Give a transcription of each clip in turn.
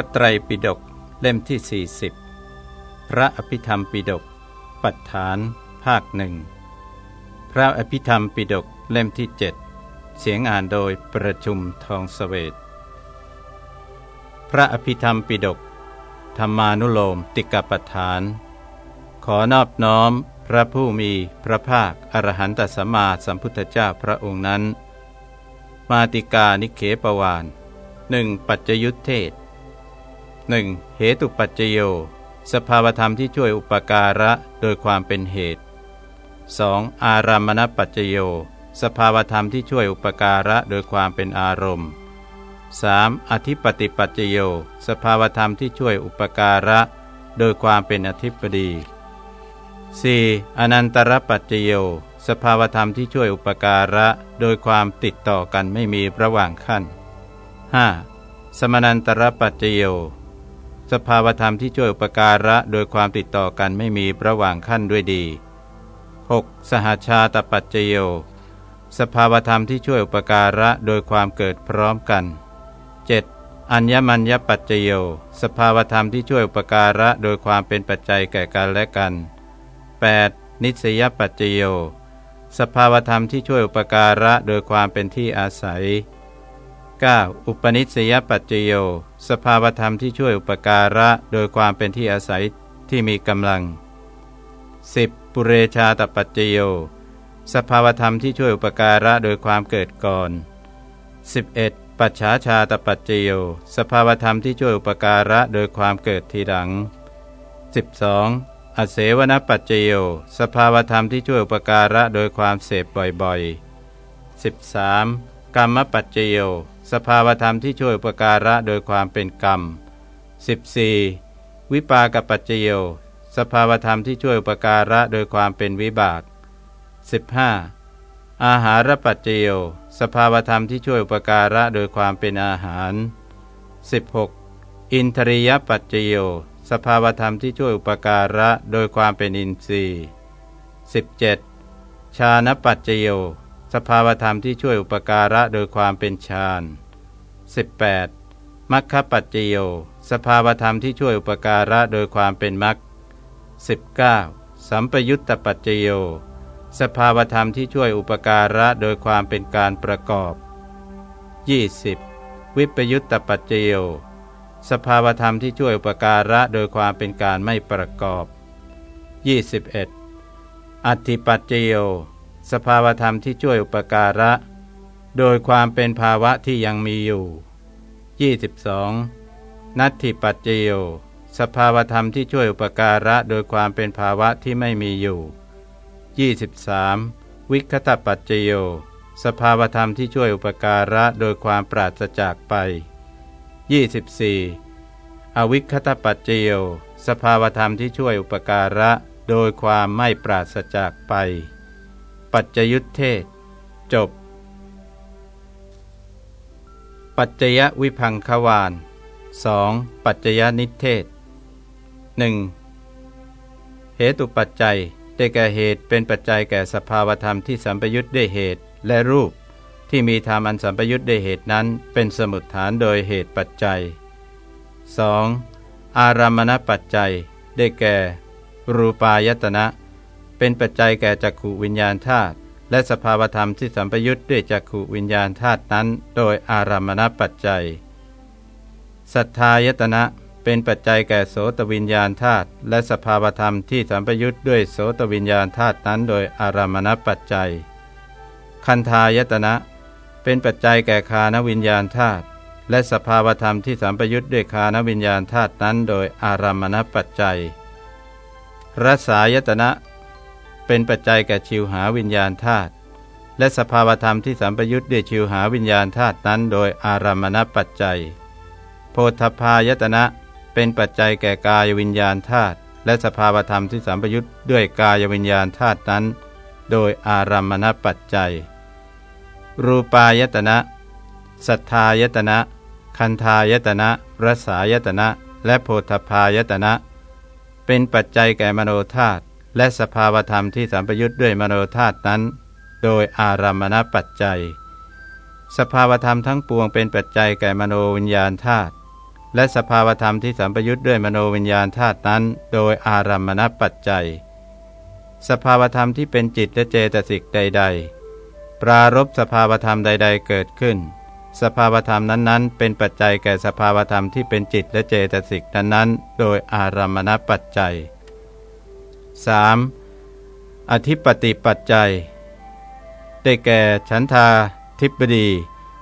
ระไตรปิฎกเล่มที่ 40 พระอภิธรรมปิฎกปัฏฐานภาคหนึ่งพระอภิธรรมปิฎกเล่มที่ 7 เสียงอ่านโดยประชุมทองสเสวตพระอภิธรรมปิฎกธรรมานุโลมติกปัฏฐาน ขอนอบน้อมพระผู้มีพระภาคอรหันตสัมมาสัมพุทธเจ้าพระองค์นั้น มาติกานิเขปวานหนึ่งปัจจยุทธเทศ 1. เหตุปัจจโย สภาวธรรมที่ช่วยอุปการะโดยความเป็นเหตุ 2. อารามณปัจจโย สภาวธรรมที่ช่วยอุปการะโดยความเป็นอารมณ์ 3. อธิปติปัจจโย สภาวธรรมที่ช่วยอุปการะ โดยความเป็นอธิปดี 4. อนันตรปัจจโย สภาวธรรมที่ช่วยอุปการะ โดยความติดต่อกันไม่มีระหว่างขั้น 5. สมนันตรปัจจโย สภาวธรรมที่ช่วยอุปการะโดยความติดต่อกันไม่มีระหว่างขั้นด้วยดี 6. สหชาตปัจจโย สภาวธรรมที่ช่วยอุปการะโดยความเกิดพร้อมกัน 7. อัญญมัญญปัจจโย สภาวธรรมที่ช่วยอุปการะโดยความเป็นปัจจัยแก่กันและกัน 8. นิสยปัจจโย สภาวธรรมที่ช่วยอุปการะโดยความเป็นที่อาศัย 9. อุปนิสัยปัจจโย สภาวธรรมที่ช่วยอุปการะโดยความเป็นที่อาศัยที่มีกำลัง 10. ปุเรชาตปัจจโย สภาวธรรมที่ช่วยอุปการะโดยความเกิดก่อน 11. ปัจฉาชาตปัจจโย สภาวธรรมที่ช่วยอุปการะโดยความเกิดทีหลัง 12. อเสวนปัจจโย สภาวธรรมที่ช่วยอุปการะโดยความเสพบ่อยๆ 13. กรรมปัจจโย สภาวธรรมที่ช่วยอุปการะโดยความเป็นกรรม 14. วิปากปัจจโยสภาวธรรมที่ช่วยอุปการะโดยความเป็นวิบาก 15. อาหารปัจจโยสภาวธรรมที่ช่วยอุปการะโดยความเป็นอาหาร 16. อินทรียปัจจโยสภาวธรรมที่ช่วยอุปการะโดยความเป็นอินทรีย์ 17. ชาณปัจจโย สภาวธรรมที่ช่วยอุปการะโดยความเป็นฌาน 18. มัคคปัจจโย สภาวธรรมที่ช่วยอุปการะโดยความเป็นมัค 19. สัมปยุตตปัจจโย สภาวธรรมที่ช่วยอุปการะโดยความเป็นการประกอบ 20. วิปยุตตปัจจโย สภาวธรรมที่ช่วยอุปการะโดยความเป็นการไม่ประกอบ 21. อัติปัจจโย สภาวธรรมที่ช่วยอุปการะ โดยความเป็นภาวะที่ยังมีอยู่ 22. นัตถิปัจเจโยสภาวธรรมที่ช่วยอุปการะโดยความเป็นภาวะที่ไม่มีอยู่ 23. วิคตปัจเจโยสภาวธรรมที่ช่วยอุปการะโดยความปราศจากไป 24. อวิคตปัจเจโยสภาวธรรมที่ช่วยอุปการะโดยความไม่ปราศจากไป ปัจจยุทธเทศ จบ ปัจจยวิพังควาน 2. ปัจจยนิเทศ 1. เหตุปัจจัยได้แก่เหตุเป็นปัจจัยแก่สภาวธรรมที่สัมปยุทธ์ด้วยเหตุและรูปที่มีธรรมอันสัมปยุทธ์ด้วยเหตุนั้น เป็นสมุดฐานโดยเหตุปัจจัย 2. อารามณปัจจัย ได้แก่ รูปายตนะ เป็นปัจจัยแก่จักขูวิญญาณธาตุและสภาวธรรมที่สัมปยุทธ์ด้วยจักขูวิญญาณธาตุนั้น โดยอารามณปัจจัย สัทธายตนะเป็นปัจจัยแก่โสตวิญญาณธาตุและสภาวธรรมที่สัมปยุทธ์ด้วยโสตวิญญาณธาตุนั้น โดยอารามณปัจจัย คันธายตนะ เป็นปัจจัยแก่คานวิญญาณธาตุและสภาวธรรมที่สัมปยุทธ์ด้วยคานวิญญาณธาตุนั้น โดยอารามณปัจจัยรสายตนะ เป็นปัจจัยแก่ชิวหาวิญญาณธาตุและสภาวธรรมที่สัมปยุทธ์ด้วยชิวหาวิญญาณธาตุนั้นโดยอารามณปัจจัย โพธพายตนะเป็นปัจจัยแก่กายวิญญาณธาตุและสภาวธรรมที่สัมปยุทธ์ด้วยกายวิญญาณธาตุนั้น โดยอารามณปัจจัย รูปายตนะ สัทธายตนะ คันธายตนะรสายตนะ และโพธพายตนะ เป็นปัจจัยแก่มโนธาตุ และสภาวธรรมที่สัมปยุทธ์ด้วยมโนธาตุนั้น โดยอารามณปัจจัย สภาวธรรมทั้งปวงเป็นปัจจัยแก่มโนวิญญาณธาตุและสภาวธรรมที่สัมปยุทธ์ด้วยมโนวิญญาณธาตุนั้น โดยอารัมมณปัจจัย สภาวธรรมที่เป็นจิตและเจตสิกใด ๆ ปรารบสภาวธรรมใด ๆ เกิดขึ้น สภาวธรรมนั้นๆ เป็นปัจจัยแก่สภาวธรรมที่เป็นจิตและเจตสิกนั้นๆโดยอารัมมณปัจจัย 3. อธิปติปัจจัย ได้แก่ฉันทาทิปดี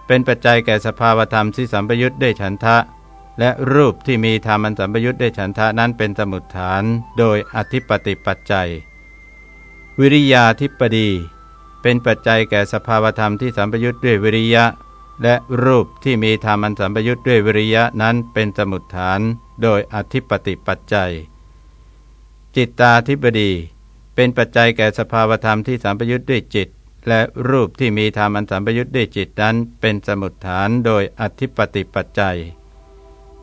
เป็นปัจจัยแก่สภาวธรรมที่สัมปยุทธ์ด้ฉันทะ และรูปที่มีธรรมันสัมปยุทธ์ด้ฉันทะนั้นเป็นสมุดฐาน โดยอธิปติปัจจัย วิริยาธิปดี เป็นปัจจัยแก่สภาวธรรมที่สัมปยุทธ์ด้วยวิริยะ และรูปที่มีธรรมันสัมปยุทธ์ด้วยวิริยะนั้นเป็นสมุดฐาน โดยอธิปติปัจจัย จิตตาธิปดี เป็นปัจจัยแก่สภาวธรรมที่สัมปยุทธ์ด้วยจิต และรูปที่มีธรรมอันสัมปยุทธ์ด้วยจิตนั้น เป็นสมุดฐานโดยอธิปติปัจจัย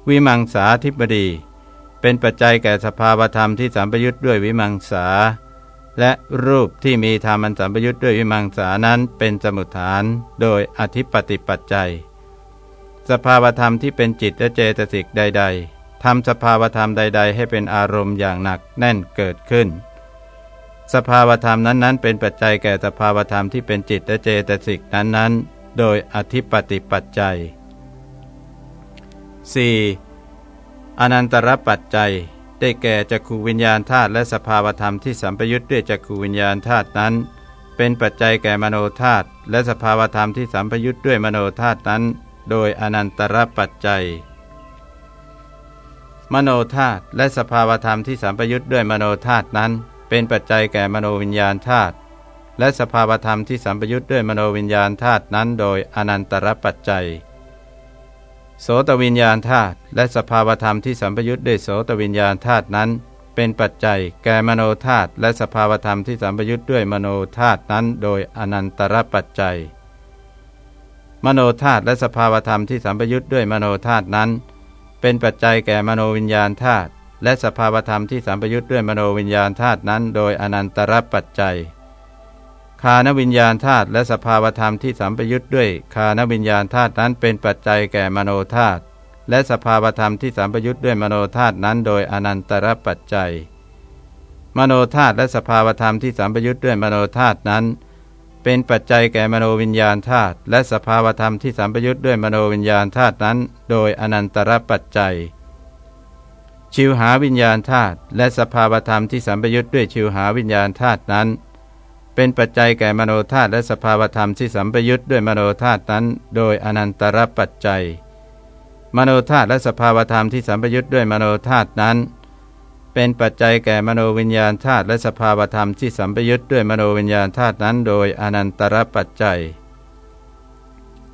วิมังสาธิปดี เป็นปัจจัยแก่สภาวธรรมที่สัมปยุทธ์ด้วยวิมังสา และรูปที่มีธรรมอันสัมปยุทธ์ด้วยวิมังสานั้น เป็นสมุทฐานโดยอธิปติปัจจัย สภาวธรรมที่เป็นจิตและเจตสิกใด ๆ ทำสภาวธรรมใด ๆ ให้เป็นอารมณ์อย่างหนักแน่นเกิดขึ้น สภาวธรรมนั้นๆ เป็นปัจจัยแก่สภาวธรรมที่เป็นจิตและเจตสิกนั้นๆ โดยอธิปติปัจจัย 4. อนันตรปัจจัย ได้แก่จักขูวิญญาณธาตุและสภาวธรรมที่สัมปยุทธ์ด้วยจักขูวิญญาณธาตุนั้น เป็นปัจจัยแก่มโนธาตุและสภาวธรรมที่สัมปยุทธ์ด้วยมโนธาตุนั้น โดยอนันตรปัจจัย มโนธาตุและสภาวธรรมที่สัมปยุทธ์ด้วยมโนธาตุนั้น เป็นปัจจัยแก่มโนวิญญาณธาตุและสภาวธรรมที่สัมปยุทธ์ด้วยมโนวิญญาณธาตุนั้น โดยอนันตรปัจจัย โสตวิญญาณธาตุและสภาวธรรมที่สัมปยุทธ์ด้วยโสตวิญญาณธาตุนั้น เป็นปัจจัยแก่มโนธาตุและสภาวธรรมที่สัมปยุทธ์ด้วยมโนธาตุนั้น โดยอนันตรปัจจัย มโนธาตุและสภาวธรรมที่สัมปยุทธ์ด้วยมโนธาตุนั้น เป็นปัจจัยแก่มโนวิญญาณธาตุและสภาวธรรมที่สัมปยุทธ์ด้วยมโนวิญญาณธาตุนั้น โดยอนันตรปัจจัย คานวิญญาณธาตุและสภาวธรรมที่สัมปยุทธ์ด้วยคานวิญญาณธาตุนั้นเป็นปัจจัยแก่มโนธาตุและสภาวธรรมที่สัมปยุทธ์ด้วยมโนธาตุนั้น โดยอนันตรปัจจัย มโนธาตุและสภาวธรรมที่สัมปยุทธ์ด้วยมโนธาตุนั้น เป็นปัจจัยแก่มโนวิญญาณธาตุและสภาวธรรมที่สัมปยุทธ์ด้วยมโนวิญญาณธาตุนั้น โดยอนันตรปัจจัย ชิวหาวิญญาณธาตุและสภาวธรรมที่สัมปยุทธ์ด้วยชิวหาวิญญาณธาตุนั้น เป็นปัจจัยแก่มโนธาตุและสภาวธรรมที่สัมปยุทธ์ด้วยมโนธาตุนั้น โดยอนันตรปัจจัย มโนธาตุและสภาวธรรมที่สัมปยุทธ์ด้วยมโนธาตุนั้น เป็นปัจจัยแก่มโนวิญญาณธาตุและสภาวธรรมที่สัมปยุทธ์ด้วยมโนวิญญาณธาตุนั้นโดยอนันตรปัจจัย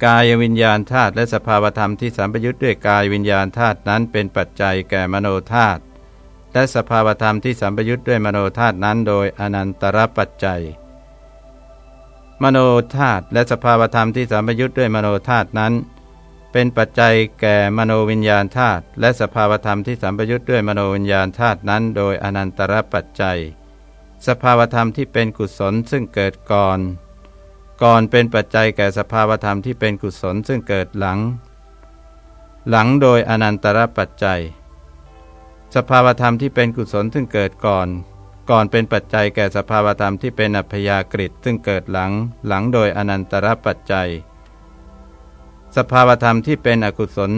กายวิญญาณธาตุและสภาวธรรมที่สัมปยุทธ์ด้วยกายวิญญาณธาตุนั้นเป็นปัจจัยแก่มโนธาตุและสภาวธรรมที่สัมปยุทธ์ด้วยมโนธาตุนั้นโดยอนันตรปัจจัย มโนธาตุและสภาวธรรมที่สัมยุทธ์ด้วยมโนธาตุนั้น เป็นปัจจัยแก่มโนวิญญาณธาตุและสภาวธรรมที่สัมยุทธ์ด้วยมโนวิญญาณธาตุนั้น โดยอนันตรปัจจัย สภาวธรรมที่เป็นกุศลซึ่งเกิดก่อน ก่อนเป็นปัจจัยแก่สภาวธรรมที่เป็นกุศลซึ่งเกิดหลัง หลังโดยอนันตรปัจจัย สภาวธรรมที่เป็นกุศลซึ่งเกิดก่อน ก่อนเป็นปัจจัยแก่สภาวธรรมที่เป็นอัพยากฤิซึ่งเกิดหลัง หลังโดยอนันตรปัจจัย สภาวธรรมที่เป็นอกุศล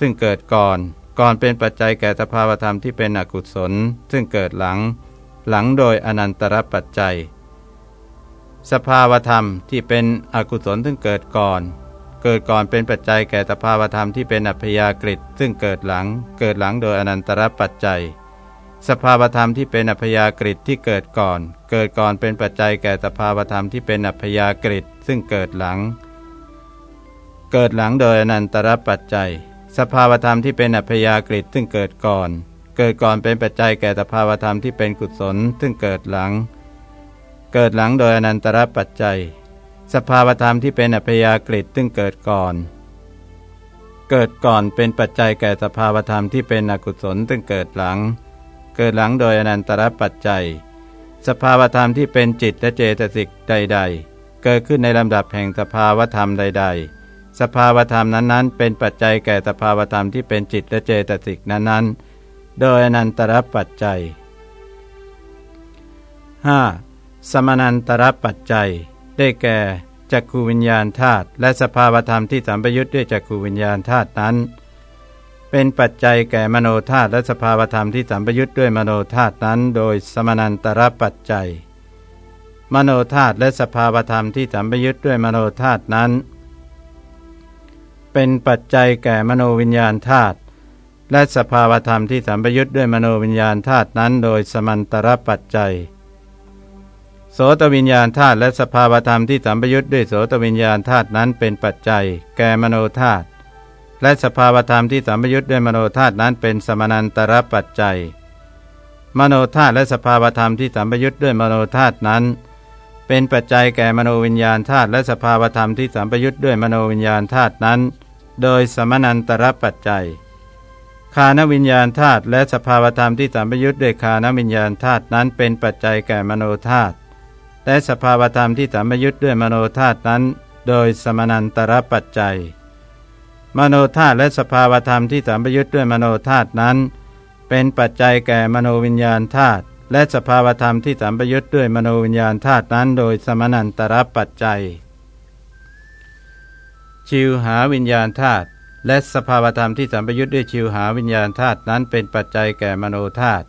ซึ่งเกิดก่อน ก่อนเป็นปัจจัยแก่สภาวธรรมที่เป็นอกุศล ซึ่งเกิดหลัง หลังโดยอนันตรปัจจัย สภาวธรรมที่เป็นอกุศลซึ่งเกิดก่อน เกิดก่อนเป็นปัจจัยแก่สภาวธรรมที่เป็นอัพยากฤิซึ่งเกิดหลัง เกิดหลังโดยอนันตรปัจจัยสภาวธรรมที่เป็นอัพยากฤิที่เกิดก่อน เกิดก่อนเป็นปัจจัยแก่สภาวธรรมที่เป็นอัพยากฤิซึ่งเกิดหลัง เกิดหลังโดยอนันตรปัจจัย สภาวธรรมที่เป็นอัพยากฤิซึ่งเกิดก่อน เกิดก่อนเป็นปัจจัยแก่สภาวธรรมที่เป็นกุศลซึ่งเกิดหลัง เกิดหลังโดยอนันตรปัจจัย สภาวธรรมที่เป็นอัพยากฤิซึ่งเกิดก่อน เกิดก่อนเป็นปัจจัยแก่สภาวธรรมที่เป็นอกุศลซึ่งเกิดหลัง เกิดหลังโดยอนันตรปัจจัย สภาวธรรมที่เป็นจิตและเจตสิกใด ๆ เกิดขึ้นในลำดับแห่งสภาวธรรมใด ๆ สภาวธรรมนั้นๆ เป็นปัจจัยแก่สภาวธรรมที่เป็นจิตและเจตสิกนั้นๆ โดยอนันตรปัจจัย 5. สมนันตรปัจจัย ได้แก่จักขูวิญญาณธาตุและสภาวธรรมที่สัมปยุทธ์ด้วยจักขูวิญญาณธาตุนั้น เป็นปัจจัยแก่มโนธาตุและสภาวธรรมที่สัมปยุทธ์ด้วยมโนธาตุนั้น โดยสมนันตรปัจจัย มโนธาตุและสภาวธรรมที่สัมปยุทธ์ด้วยมโนธาตุนั้น เป็นปัจจัยแก่มโนวิญญาณธาตุและสภาวธรรมที่สัมปยุทธ์ด้วยมโนวิญญาณธาตุนั้นโดยสมันตรปัจจัย โสตวิญญาณธาตุและสภาวธรรมที่สัมปยุทธ์ด้วยโสตวิญญาณธาตุนั้นเป็นปัจจัย แก่มโนธาตุและสภาวธรรมที่สัมปยุทธ์ด้วยมโนธาตุนั้นเป็นสมนันตรปัจจัย มโนธาตุและสภาวธรรมที่สัมปยุทธ์ด้วยมโนธาตุนั้น เป็นปัจจัยแก่มโนวิญญาณธาตุและสภาวธรรมที่สัมปยุทธ์ด้วยมโนวิญญาณธาตุนั้น โดยสมนันตรปัจจัย คานวิญญาณธาตุและสภาวธรรมที่สัมปยุทธ์ด้วยคานวิญญาณธาตุนั้นเป็นปัจจัยแก่มโนธาตุและสภาวธรรมที่สัมยุทธ์ด้วยมโนธาตุนั้น โดยสมนันตรปัจจัย มโนธาตุและสภาวธรรมที่สัมยุทธ์ด้วยมโนธาตุนั้น เป็นปัจจัยแก่มโนวิญญาณธาตุและสภาวธรรมที่สัมยุทธ์ด้วยมโนวิญญาณธาตุนั้น โดยสมนันตรปัจจัย ชิวหาวิญญาณธาตุและสภาวธรรมที่สัมยุทธ์ด้วยชิวหาวิญญาณธาตุนั้นเป็นปัจจัยแก่มโนธาตุ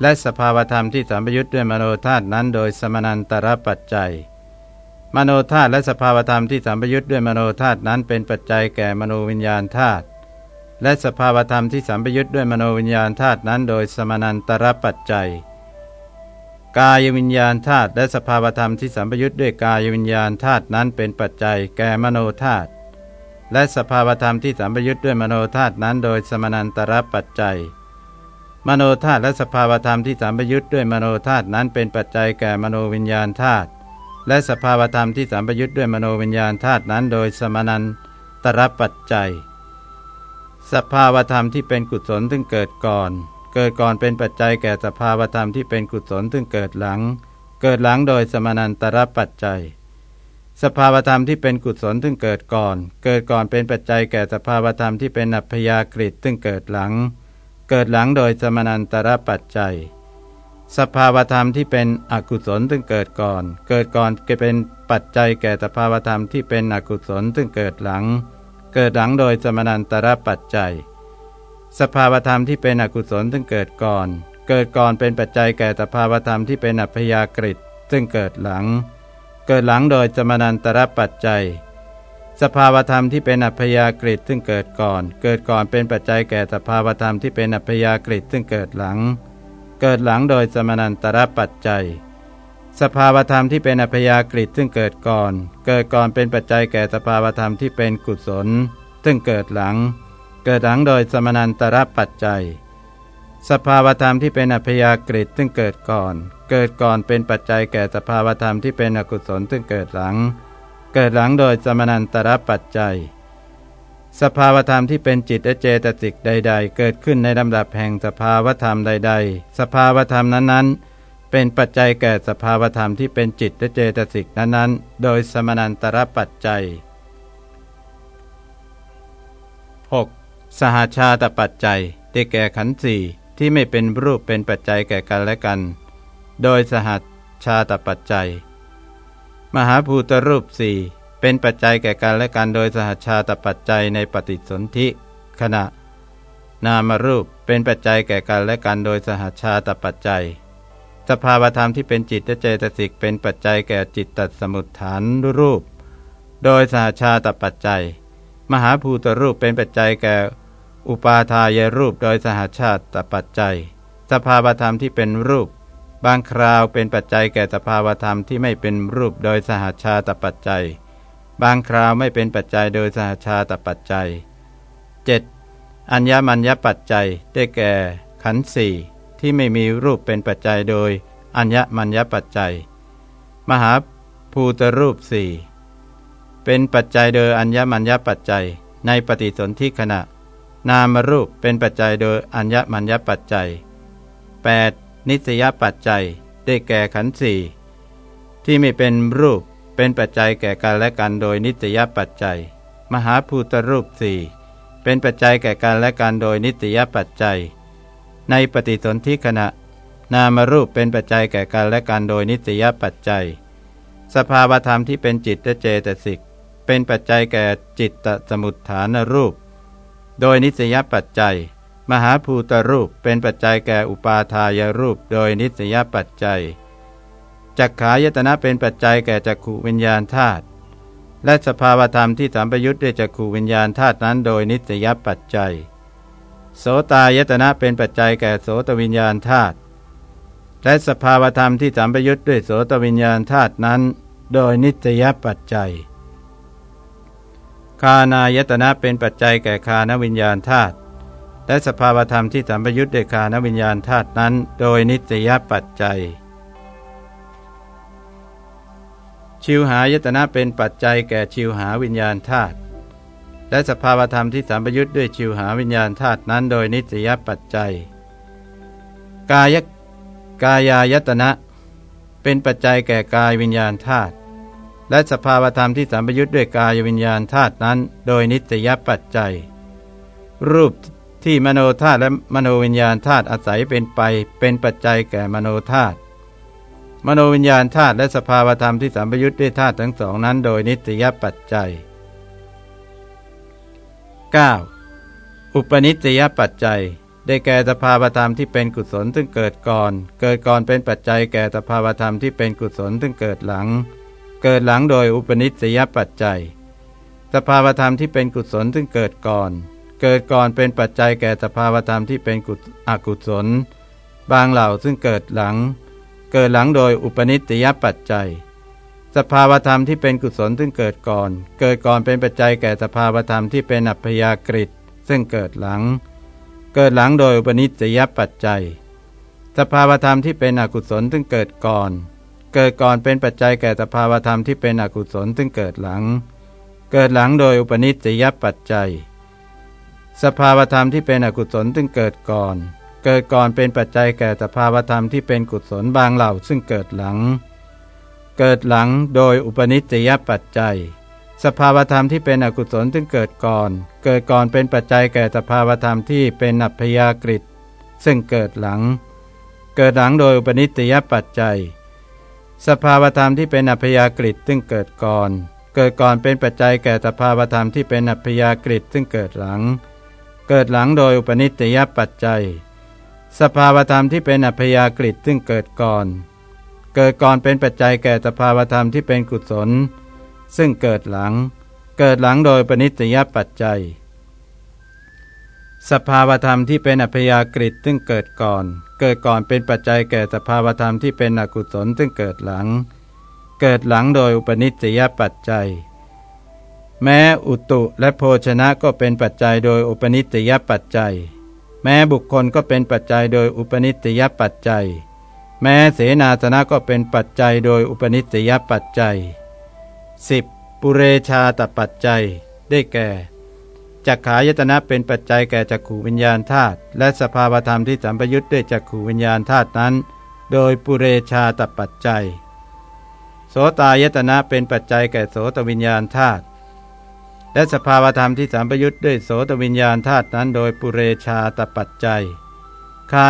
และสภาวธรรมที่สัมปยุทธ์ด้วยมโนธาตุนั้นโดยสมนันตรปัจจัย มโนธาตุและสภาวธรรมที่สัมปยุทธ์ด้วยมโนธาตุนั้นเป็นปัจจัยแก่มโนวิญญาณธาตุและสภาวธรรมที่สัมปยุทธ์ด้วยมโนวิญญาณธาตุนั้นโดยสมนันตรปัจจัย กายวิญญาณธาตุและสภาวธรรมที่สัมปยุทธ์ด้วยกายวิญญาณธาตุนั้นเป็นปัจจัยแก่มโนธาตุและสภาวธรรมที่สัมปยุทธ์ด้วยมโนธาตุนั้นโดยสมนันตรปัจจัย มโนธาตุและสภาวธรรมที่สัมปยุทธ์ด้วยมโนธาตุนั้นเป็นปัจจัยแก่มโนวิญญาณธาตุและสภาวธรรมที่สัมปยุทธ์ด้วยมโนวิญญาณธาตุนั้นโดยสมนันตรปัจจัย สภาวธรรมที่เป็นกุศลซึ่งเกิดก่อน เกิดก่อนเป็นปัจจัยแก่สภาวธรรมที่เป็นกุศลซึ่งเกิดหลัง เกิดหลังโดยสมานันตรปัจจัย สภาวธรรมที่เป็นกุศลซึ่งเกิดก่อน เกิดก่อนเป็นปัจจัยแก่สภาวธรรมที่เป็นอัพยากฤิซึ่งเกิดหลัง เกิดหลังโดยสมานันตรปัจจัย สภาวธรรมที่เป็นอกุศลซึ่งเกิดก่อน เกิดก่อนเป็นปัจจัยแก่สภาวธรรมที่เป็นอกุศลซึ่งเกิดหลัง เกิดหลังโดยสมานันตรปัจจัย สภาวธรรมที่เป็นอกุศลซึ่งเกิดก่อน เกิดก่อนเป็นปัจจัยแก่สภาวธรรมที่เป็นอัพยากฤิซึ่งเกิดหลัง เกิดหลังโดยสมนันตรปัจจัย สภาวธรรมที่เป็นอัพยากฤิซึ่งเกิดก่อน เกิดก่อนเป็นปัจจัยแก่สภาวธรรมที่เป็นอัพยากฤิซึ่งเกิดหลัง เกิดหลังโดยสมนันตรปัจจัยสภาวธรรมที่เป็นอัพยากฤิซึ่งเกิดก่อน เกิดก่อนเป็นปัจจัยแก่สภาวธรรมที่เป็นกุศล ซึ่งเกิดหลัง เกิดหลังโดยสมนันตรปัจจัย สภาวธรรมที่เป็นอัพยากฤิซึ่งเกิดก่อน เกิดก่อนเป็นปัจจัยแก่สภาวธรรมที่เป็นอกุศลซึ่งเกิดหลัง เกิดหลังโดยสมนันตรปัจจัย สภาวธรรมที่เป็นจิตและเจตสิกใด ๆ เกิดขึ้นในลำดับแห่งสภาวธรรมใด ๆ สภาวธรรมนั้นๆเป็นปัจจัยแก่สภาวธรรมที่เป็นจิตและเจตสิกนั้นๆ โดยสมนันตรปัจจัย 6. สหาชาตปัจจัยได้แก่ขันธ์สี่ที่ไม่เป็นรูปเป็นปัจจัยแก่กันและกัน โดยสหาชาตปัจจัย มหาภูตรูปสี่เป็นปัจจัยแก่กันและกันโดยสหชาตปัจจัยในปฏิสนธิขณะ นามรูปเป็นปัจจัยแก่กันและกันโดยสหชาตปัจจัย สภาวธรรมที่เป็นจิตเจตสิกเป็นปัจจัยแก่จิตตัดสมุทฐานรูป โดยสหชาตปัจจัย มหาภูตรูปเป็นปัจจัยแก่ อุปาทายรูปโดยสหชาติตปัจจัย สภาวธรรมที่เป็นรูป บางคราวเป็นปัจจัยแก่สภาวธรรมที่ไม่เป็นรูปโดยสหชาตปัจจัย บางคราวไม่เป็นปัจจัยโดยสหชาตปัจจัย 7. อัญญมัญญปัจจัยได้แก่ขันธ์สี่ที่ไม่มีรูปเป็นปัจจัยโดย อัญญมัญญปัจจัย มหาภูตรูปสี่เป็นปัจจัยโดยอัญญมัญญปัจจัย ในปฏิสนธิขณะ นามรูปเป็นปัจจัยโดยอัญญมัญญปัจจัย 8. นิสยปัจจัยได้แก่ขันธ์สี่ที่ไม่เป็นรูปเป็นปัจจัยแก่กันและกันโดยนิสยปัจจัย มหาภูตรูปสี่เป็นปัจจัยแก่การและการโดยนิตยปัจจัย ในปฏิสนธิขณะ นามรูปเป็นปัจจัยแก่การและการโดยนิตยปัจจัย สภาวธรรมที่เป็นจิตและเจตสิกเป็นปัจจัยแก่จิตตสมุทฐานรูป โดยนิสยปัจจัย มหาภูตรูปเป็นปัจจัยแก่อุปาทายรูป โดยนิสยปัจจัยจักขายตนะเป็นปัจจัยแก่จักขูวิญญาณธาตุและสภาวธรรมที่สัมปยุทธ์ด้วยจักขูวิญญาณธาตุนั้นโดยนิสยปัจจัย โสตายตนะเป็นปัจจัยแก่โสตวิญญาณธาตุและสภาวธรรมที่สัมปยุทธ์ด้วยโสตวิญญาณธาตุนั้น โดยนิสยปัจจัย คานายตนะเป็นปัจจัยแก่คานวิญญาณธาตุและสภาวธรรมที่สัมปยุทธ์ด้วยคานวิญญาณธาตุนั้น โดยนิสยปัจจัย ชิวหายตนะเป็นปัจจัยแก่ชิวหาวิญญาณธาตุและสภาวธรรมที่สัมปยุทธ์ด้วยชิวหาวิญญาณธาตุนั้น โดยนิสยปัจจัย กายกายายตนะเป็นปัจจัยแก่กายวิญญาณธาตุ และสภาวธรรมที่สัมปยุทธ์ด้วยกายวิญญาณธาตุนั้น โดยนิสยปัจจัย รูปที่มโนธาตุและมโนวิญญาณธาตุอาศัยเป็นไป เป็นปัจจัยแก่มโนธาตุมโนวิญญาณธาตุและสภาวธรรมที่สัมปยุทธ์ด้วยธาตุทั้งสองนั้น โดยนิสยปัจจัย 9. อุปนิสยปัจจัย ได้แก่สภาวธรรมที่เป็นกุศลซึ่งเกิดก่อน เกิดก่อนเป็นปัจจัยแก่สภาวธรรมที่เป็นกุศลซึ่งเกิดหลัง เกิดหลังโดยอุปนิสยปัจจัย สภาวธรรมที่เป็นกุศลซึ่งเกิดก่อน เกิดก่อนเป็นปัจจัยแก่สภาวธรรมที่เป็นอกุศล บางเหล่าซึ่งเกิดหลัง เกิดหลังโดยอุปนิสติยปัจจัย สภาวธรรมที่เป็นกุศลซึ่งเกิดก่อน เกิดก่อนเป็นปัจจัยแก่สภาวธรรมที่เป็นอัพยากฤิซึ่งเกิดหลัง เกิดหลังโดยอุปนิสติยปัจจัย สภาวธรรมที่เป็นอกุศลซึ่งเกิดก่อน เกิดก่อนเป็นปัจจัยแก่สภาวธรรมที่เป็นอกุศลซึ่งเกิดหลัง เกิดหลังโดยอุปนิสติยปัจจัย สภาวธรรมที่เป็นอกุศลซึ่งเกิดก่อน เกิดก่อนเป็นปัจจัยแก่สภาวธรรมที่เป็นกุศลบางเหล่าซึ่งเกิดหลัง เกิดหลังโดยอุปนิสยปัจจัย สภาวธรรมที่เป็นอกุศลซึ่งเกิดก่อน เกิดก่อนเป็นปัจจัยแก่สภาวธรรมที่เป็นอัพยากฤิซึ่งเกิดหลัง เกิดหลังโดยอุปนิสยปัจจัย สภาวธรรมที่เป็นอัพยากฤิซึ่งเกิดก่อน เกิดก่อนเป็นปัจจัยแก่สภาวธรรมที่เป็นอัพยากฤิซึ่งเกิดหลัง เกิดหลังโดยอุปนิสยปัจจัย สภาวธรรมที่เป็นอัพยากฤิซึ่งเกิดก่อน เกิดก่อนเป็นปัจจัยแก่สภาวธรรมที่เป็นกุศล ซึ่งเกิดหลัง เกิดหลังโดยปณิสยปัจจัย สภาวธรรมที่เป็นอัพยากฤิซึ่งเกิดก่อน กิดก่อนเป็นปัจจัยแก่สภาวธรรมที่เป็นอกุศลซึ่งเกิดหลัง เกิดหลังโดยอุปนิสยปัจจัย แม้อุตุและโภชนะก็เป็นปัจจัยโดยอุปนิสยปัจจัย แม้บุคคลก็เป็นปัจจัยโดยอุปนิสยปัจจัย แม้เสนาสนะก็เป็นปัจจัยโดยอุปนิสยปัจจัย 10. ปุเรชาตปัจจัย ได้แก่ จักขายตนะเป็นปัจจัยแก่จักขูวิญญาณธาตุและสภาวธรรมที่สัมปยุทธ์ด้วยจักขูวิญญาณธาตุนั้น โดยปุเรชาตปัจจัย โสตายตนะเป็นปัจจัยแก่โสตวิญญาณธาตุและสภาวธรรมที่สัมปยุทธ์ด้วยโสตวิญญาณธาตุนั้น โดยปุเรชาตปัจจัย คา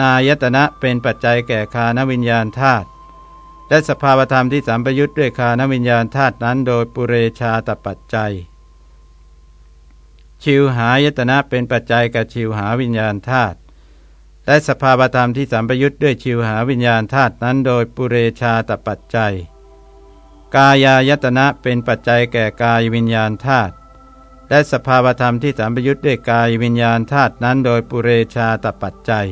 นายตนะเป็นปัจจัยแก่คานวิญญาณธาตุและสภาวธรรมที่สัมปยุทธ์ด้วยคานวิญญาณธาตุนั้น โดยปุเรชาตปัจจัย ชิวหายตนะเป็นปัจจัยกับชิวหาวิญญาณธาตุและสภาวธรรมที่สัมปยุทธ์ด้วยชิวหาวิญญาณธาตุนั้นโดยปุเรชาตปัจจัย กายายตนะเป็นปัจจัยแก่กายวิญญาณธาตุและสภาวธรรมที่สัมปยุทธ์ด้วยกายวิญญาณธาตุนั้นโดยปุเรชาตปัจจัย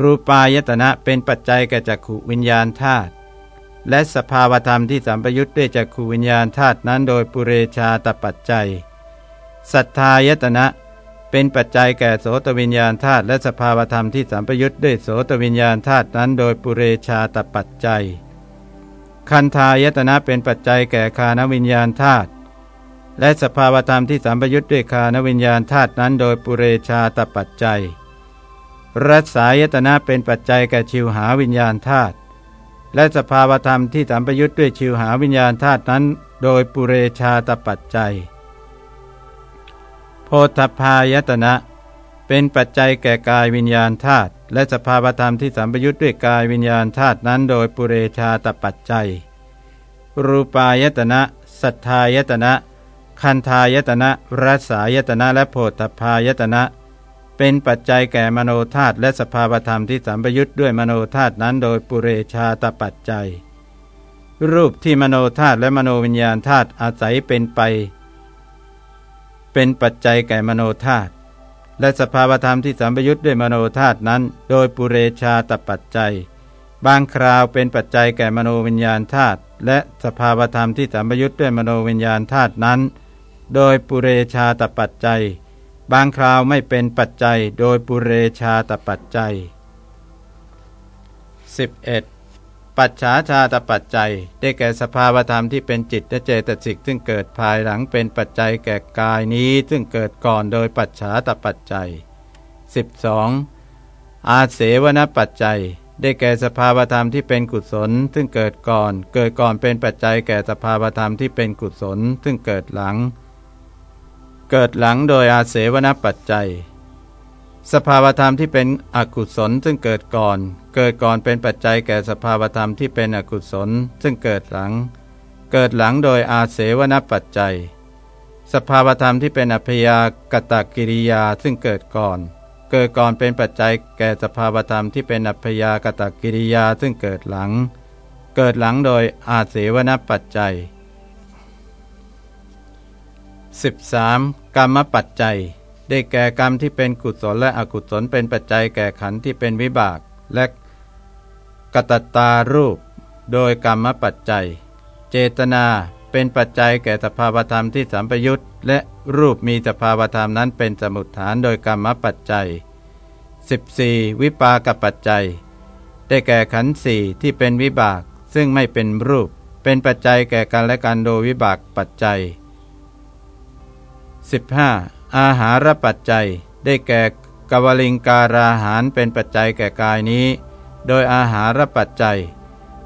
รูปายตนะเป็นปัจจัยแก่จักขวิญญาณธาตุและสภาวธรรมที่สัมปยุทธ์ด้วยจักขวิญญาณธาตุนั้นโดยปุเรชาตปัจจัย สัทธายตนะ เป็นปัจจัยแก่โสตวิญญาณธาตุและสภาวธรรมที่สัมปยุทธ์ด้วยโสตวิญญาณธาตุนั้นโดยปุเรชาตปัจจัย คันธายตนะเป็นปัจจัยแก่คานวิญญาณธาตุและสภาวธรรมที่สัมปยุทธ์ด้วยคานวิญญาณธาตุนั้นโดยปุเรชาตปัจจัย รัศายตนะเป็นปัจจัยแก่ชิวหาวิญญาณธาตุและสภาวธรรมที่สัมปยุทธ์ด้วยชิวหาวิญญาณธาตุนั้น โดยปุเรชาตปัจจัย โพธพายตนะ เป็นปัจจัยแก่กายวิญญาณธาตุและสภาวธรรมที่สัมปยุทธ์ด้วยกายวิญญาณธาตุนั้นโดยปุเรชาตปัจจัย รูปายตนะ สัทธายตนะ คันธายตนะรสายตนะและโพธพายตนะ เป็นปัจจัยแก่มโนธาตุและสภาวธรรมที่สัมปยุทธ์ด้วยมโนธาตุนั้นโดยปุเรชาตปัจจัย รูปที่มโนธาตุและมโนวิญญาณธาตุอาศัยเป็นไป เป็นปัจจัยแก่มโนธาตุและสภาวธรรมที่สัมปยุทธ์ด้วยมโนธาตุนั้น โดยปุเรชาตปัจจัย บางคราวเป็นปัจจัยแก่มโนวิญญาณธาตุและสภาวธรรมที่สัมปยุทธ์ด้วยมโนวิญญาณธาตุนั้น โดยปุเรชาตปัจจัย บางคราวไม่เป็นปัจจัยโดยปุเรชาตปัจจัย 11. ปัจฉาชาตปัจจัย ได้แก่สภาวธรรมที่เป็นจิตและเจตสิกซึ่งเกิดภายหลังเป็นปัจจัยแก่กายนี้ ซึ่งเกิดก่อนโดยปัจฉาตปัจจัย 12. อาเสวนปัจจัย ได้แก่สภาวธรรมที่เป็นกุศล ซึ่งเกิดก่อน เกิดก่อนเป็นปัจจัยแก่สภาวธรรมที่เป็นกุศล ซึ่งเกิดหลัง เกิดหลังโดยอาเสวนปัจจัย สภาวธรรมที่เป็นอกุศลซึ่งเกิดก่อน เกิดก่อนเป็นปัจจัยแก่สภาวธรรมที่เป็นอกุศล ซึ่งเกิดหลัง เกิดหลังโดยอาเสวนปัจจัย สภาวธรรมที่เป็นอัพยากตกิริยาซึ่งเกิดก่อน เกิดก่อนเป็นปัจจัยแก่สภาวธรรมที่เป็นอัพยากตกิริยาซึ่งเกิดหลัง เกิดหลังโดยอาเสวนปัจจัย 13. กรรมปัจจัย ได้แก่กรรมที่เป็นกุศลและอกุศลเป็นปัจจัยแก่ขันธ์ที่เป็นวิบาก และกตตารูป โดยกรรมปัจจัย เจตนาเป็นปัจจัยแก่สภาวธรรมที่สัมปยุตและรูปมีสภาวธรรมนั้นเป็นสมุทฐานโดยกรรมปัจจัย 14. วิปากปัจจัย ได้แก่ขันธ์สี่ที่เป็นวิบาก ซึ่งไม่เป็นรูป เป็นปัจจัยแก่กันและกันโดยวิบากปัจจัย 15. อาหารปัจจัย ได้แก่กวลิงการาหารเป็นปัจจัยแก่กายนี้ โดยอาหารปัจจัย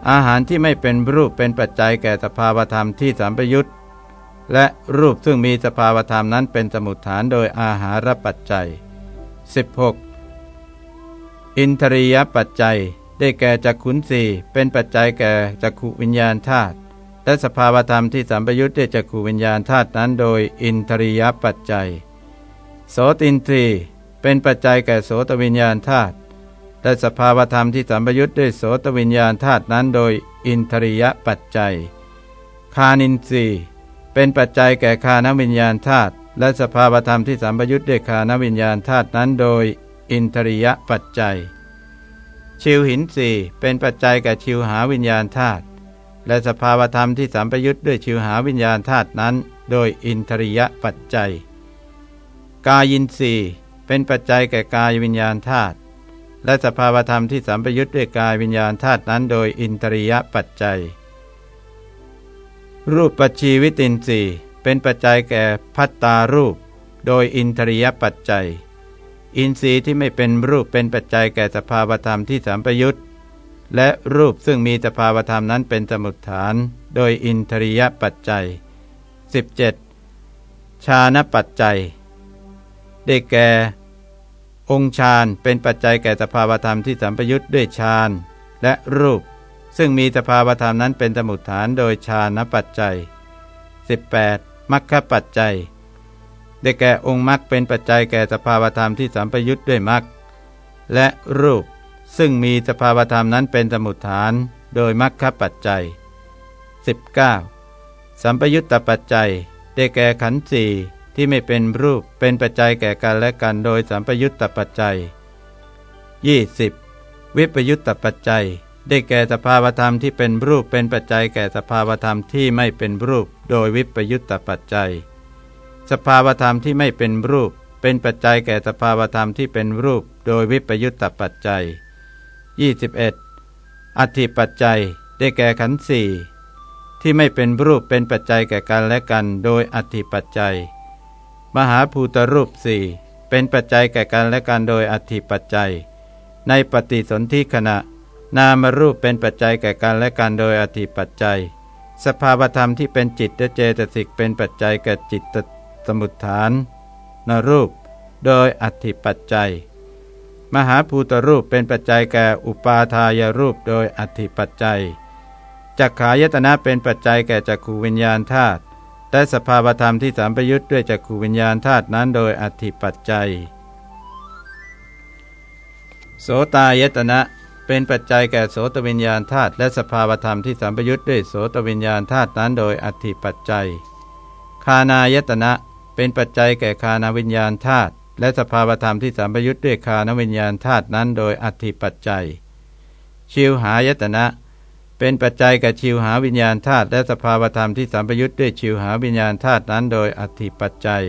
อาหารที่ไม่เป็นรูปเป็นปัจจัยแก่สภาวธรรมที่สัมปยุตและรูปซึ่งมีสภาวธรรมนั้นเป็นสมุทฐานโดยอาหารปัจจัย 16. อินทรียปัจจัย ได้แก่จักขุนสีเป็นปัจจัยแก่จักขุวิญญาณธาตุและสภาวธรรมที่สัมปยุทธ์ด้วยจักขุวิญญาณธาตุนั้นโดยอินทรียปัจจัย โสตินทรีเป็นปัจจัยแก่โสตวิญญาณธาตุและสภาวธรรมที่สัมปยุทธ์ด้วยโสตวิญญาณธาตุนั้นโดยอินทรียปัจจัย คานินทรีเป็นปัจจัยแก่คานวิญญาณธาตุและสภาวธรรมที่สัมปยุทธ์ด้วยคานวิญญาณธาตุนั้นโดยอินทริยปัจจัย ชิวหินสีเป็นปัจจัยแก่ชิวหาวิญญาณธาตุและสภาวธรรมที่สัมปยุทธ์ด้วยชิวหาวิญญาณธาตุนั้น โดยอินทริยปัจจัย กายินสีเป็นปัจจัยแก่กายวิญญาณธาตุและสภาวธรรมที่สัมปยุทธ์ด้วยกายวิญญาณธาตุนั้นโดยอินทริยปัจจัย รูปปัจชีวิตินทรีย์เป็นปัจจัยแก่พัตตารูป โดยอินทรียปัจจัย อินทรีย์ที่ไม่เป็นรูปเป็นปัจจัยแก่สภาวธรรมที่สัมปยุตและรูปซึ่งมีสภาวธรรมนั้นเป็นสมุทฐาน โดยอินทรียปัจจัย 17. ชานปัจจัย ได้แก่ องค์ฌานเป็นปัจจัยแก่สภาวธรรมที่สัมปยุตด้วยฌานและรูป ซึ่งมีสภาวธรรมนั้นเป็นสมุทฐานโดยฌานปัจจัย 18. มัคคปัจจัย ได้แก่องค์มรรคเป็นปัจจัยแก่สภาวธรรมที่สัมปยุทธ์ด้วยมรรคและรูป ซึ่งมีสภาวธรรมนั้นเป็นสมุทฐานโดยมรรคปัจจัย 19. สัมปยุตตปัจจัย ได้แก่ขันธ์สี่ ที่ไม่เป็นรูปเป็นปัจจัยแก่กันและกันโดยสัมปยุตตปัจจัย 20. วิปยุตตปัจจัย ได้แก่สภาวธรรมที่เป็นรูปเป็นปัจจัยแก่สภาวธรรมที่ไม่เป็นรูป โดยวิปยุตตปัจจัย สภาวธรรมที่ไม่เป็นรูป เป็นปัจจัยแก่สภาวธรรมที่เป็นรูป โดยวิปยุตตปัจจัย 21. อธิปัจจัย ได้แก่ขันธ์สี่ที่ไม่เป็นรูปเป็นปัจจัยแก่กันและกัน โดยอธิปัจจัย มหาภูตรูปสี่เป็นปัจจัยแก่กันและกันโดยอธิปัจจัย ในปฏิสนธิขณะ นามรูปเป็นปัจจัยแก่กันและกันโดยอธิปัจจัย สภาวธรรมที่เป็นจิตและเจตสิกเป็นปัจจัยแก่จิตสมุทฐานนรูป โดยอธิปัจจัย มหาภูตรูปเป็นปัจจัยแก่อุปาทายรูปโดยอธิปัจจัยจักขายตนะเป็นปัจจัยแก่จักขูวิญญาณธาตุ และสภาวธรรมที่สามประยุทธ์ด้วยจักขูวิญญาณธาตุนั้นโดยอธิปัจจัย โสตายตนะ เป็นปัจจัยแก่โสตวิญญาณธาตุและสภาวธรรมที่สัมปยุทธ์ด้วยโสตวิญญาณธาตุนั้นโดยอธิปัจจัย คานายตนะ เป็นปัจจัยแก่คานวิญญาณธาตุและสภาวธรรมที่สัมปยุทธ์ด้วยคานวิญญาณธาตุนั้นโดยอธิปัจจัย ชิวหายตนะเเป็นปัจจัยแก่ชิวหาวิญญาณธาตุและสภาวธรรมที่สัมปยุทธ์ด้วยชิวหาวิญญาณธาตุนั้นโดยอธิปัจจัย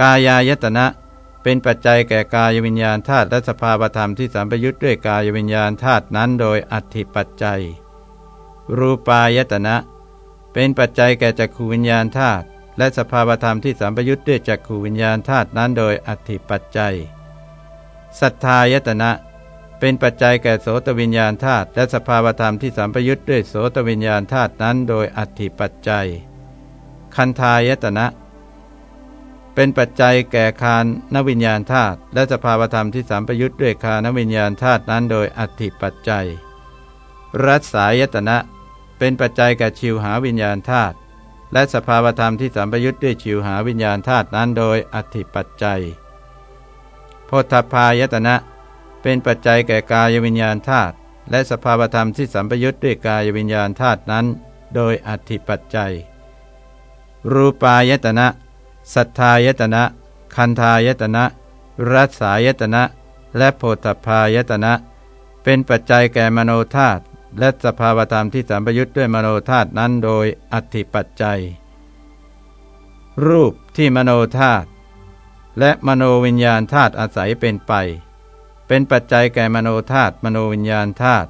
กายายตนะเป็นปัจจัยแก่กายวิญญาณธาตุและสภาวธรรมที่สัมปยุทธ์ด้วยกายวิญญาณธาตุนั้นโดยอธิปัจจัย รูปายตนะ เป็นปัจจัยแก่จักขูวิญญาณธาตุและสภาวธรรมที่สัมปยุทธ์ด้วยจักขูวิญญาณธาตุนั้นโดยอธิปัจจัย สัทธายตนะเเป็นปัจจัยแก่โสตวิญญาณธาตุและสภาวธรรมที่สัมปยุทธ์ด้วยโสตวิญญาณธาตุนั้นโดยอธิปัจจัย คันธายตนะ เป็นปัจจัยแก่คานนวิญญาณธาตุและสภาวธรรมที่สัมปยุทธ์ด้วยคานวิญญาณธาตุนั้นโดยอธิปัจจัย รัศายตนะ เป็นปัจจัยแก่ชิวหาวิญญาณธาตุและสภาวธรรมที่สัมปยุทธ์ด้วยชิวหาวิญญาณธาตุนั้นโดยอธิปัจจัยโพธพายตนะ เป็นปัจจัยแก่กายวิญญาณธาตุและสภาวธรรมที่สัมปยุทธ์ด้วยกายวิญญาณธาตุนั้น โดยอธิปัจจัย รูปายตนะ สัทธายตนะ คันธายตนะ รัศายตนะ และโพธพายตนะ เป็นปัจจัยแก่มโนธาตุและสภาวธรรมที่สัมปยุทธ์ด้วยมโนธาตุนั้นโดยอธิปัจจัย รูปที่มโนธาตุและมโนวิญญาณธาตุอาศัยเป็นไป เป็นปัจจัยแก่มโนธาตุมโนวิญญาณธาตุ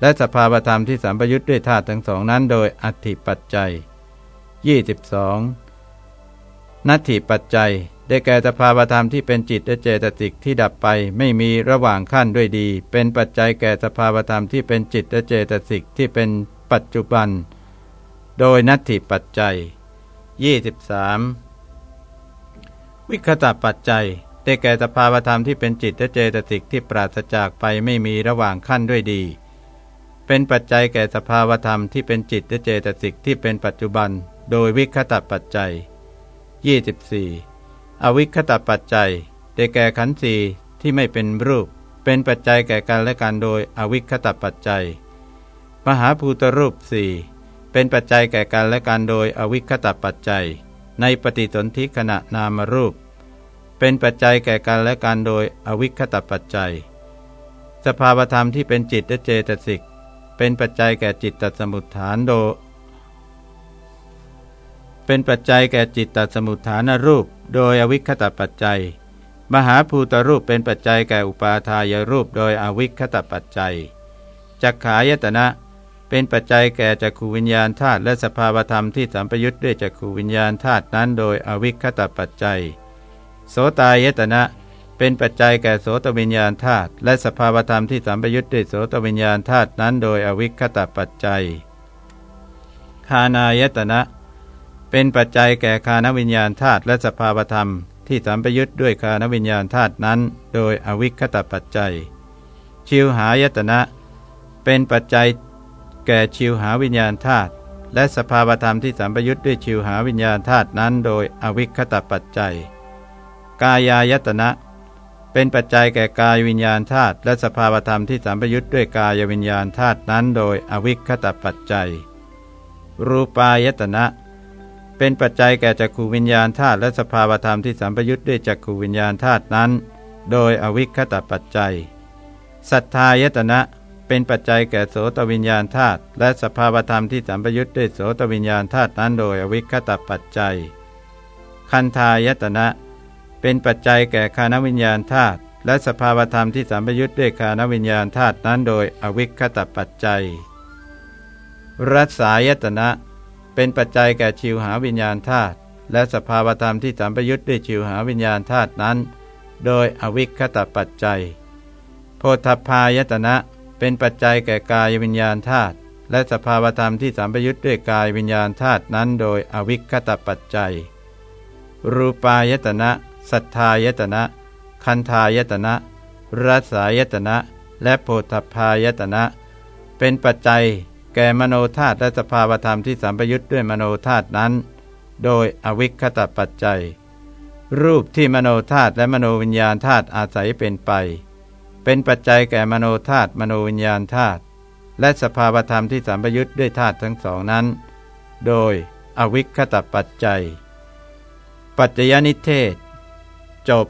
และสภาวธรรมที่สัมปยุทธ์ด้วยธาตุทั้งสองนั้นโดยอธิปัจจัย 22 นัตถิปัจจัย ได้แก่สภาวธรรมที่เป็นจิตและเจตสิกที่ดับไปไม่มีระหว่างขั้นด้วยดี เป็นปัจจัยแก่สภาวธรรมที่เป็นจิตและเจตสิกที่เป็นปัจจุบัน โดยนัตถิปัจจัย 23 วิคตาปัจจัย ได้แก่สภาวธรรมที่เป็นจิตและเจตสิกที่ปราศจากไปไม่มีระหว่างขั้นด้วยดี เป็นปัจจัยแก่สภาวธรรมที่เป็นจิตและเจตสิกที่เป็นปัจจุบัน โดยวิคตปัจจัย 24 อวิคตปัจจัย ได้แก่ขันธ์สี่ที่ไม่เป็นรูป เป็นปัจจัยแก่กันและกันโดยอวิคตปัจจัย มหาภูตรูปสี่เป็นปัจจัยแก่กันและกันโดยอวิคตปัจจัย ในปฏิสนธิขณะนามรูป เป็นปัจจัยแก่กันและกันโดยอวิคตปัจจัย สภาวธรรมที่เป็นจิตและเจตสิก เป็นปัจจัยแก่จิตตสมุทฐานโด เป็นปัจจัยแก่จิตตสมุทฐานรูป โดยอวิคตปัจจัย มหาภูตรูปเป็นปัจจัยแก่อุปาทายรูปโดยอวิคตปัจจัยจักขายตนะเป็นปัจจัยแก่จักขูวิญญาณธาตุและสภาวธรรมที่สัมปยุทธ์ด้วยจักขูวิญญาณธาตุนั้นโดยอวิคตปัจจัย โสตายตนะ เป็นปัจจัยแก่โสตวิญญาณธาตุและสภาวธรรมที่สัมปยุทธ์ด้วยโสตวิญญาณธาตุนั้นโดยอวิคตปัจจัยคานายตนะ เป็นปัจจัยแก่คานวิญญาณธาตุและสภาวธรรม ที่สัมปยุทธ์ด้วยคานวิญญาณธาตุนั้น โดยอวิคตปัจจัย ชิวหายตนะ เป็นปัจจัยแก่ชิวหาวิญญาณธาตุและสภาวธรรมที่สัมปยุทธ์ด้วยชิวหาวิญญาณธาตุนั้น โดยอวิคตปัจจัย กายายตนะ เป็นปัจจัยแก่กายวิญญาณธาตุและสภาวธรรมที่สัมปยุทธ์ด้วยกายวิญญาณธาตุนั้นโดยอวิคตปัจจัย รูปายตนะ เป็นปัจจัยแก่จักขูวิญญาณธาตุและสภาวธรรมที่สัมปยุทธ์ด้วยจักขูวิญญาณธาตุนั้น โดยอวิคตปัจจัยศรัทธายตนะเป็นปัจจัยแก่โสตวิญญาณธาตุและสภาวธรรมที่สัมปยุทธ์ด้วยโสตวิญญาณธาตุนั้นโดยอวิคตปัจจัย คันธายตนะ เป็นปัจจัยแก่คานวิญญาณธาตุและสภาวธรรมที่สัมปยุทธ์ด้วยคานวิญญาณธาตุนั้นโดยอวิคตปัจจัย รัศายตนะ เป็นปัจจัยแก่ชิวหาวิญญาณธาตุและสภาวธรรมที่สัมปยุทธ์ด้วยชิวหาวิญญาณธาตุนั้น โดยอวิคตปัจจัย โพธพายตนะ เป็นปัจจัยแก่กายวิญญาณธาตุและสภาวธรรมที่สัมปยุทธ์ด้วยกายวิญญาณธาตุนั้น โดยอวิคตปัจจัย รูปายตนะ สัทธายตนะ คันธายตนะรัสายตนะ และโพธพายตนะ เป็นปัจจัยแก่มโนธาตุและสภาวธรรมที่สัมปยุทธ์ด้วยมโนธาตุนั้น โดยอวิคตปัจจัย รูปที่มโนธาตุและมโนวิญญาณธาตุอาศัยเป็นไป เป็นปัจจัยแก่มโนธาตุมโนวิญญาณธาตุและสภาวธรรมที่สัมปยุทธ์ด้วยธาตุทั้งสองนั้น โดยอวิคตปัจจัย ปัจจยนิเทศ จบ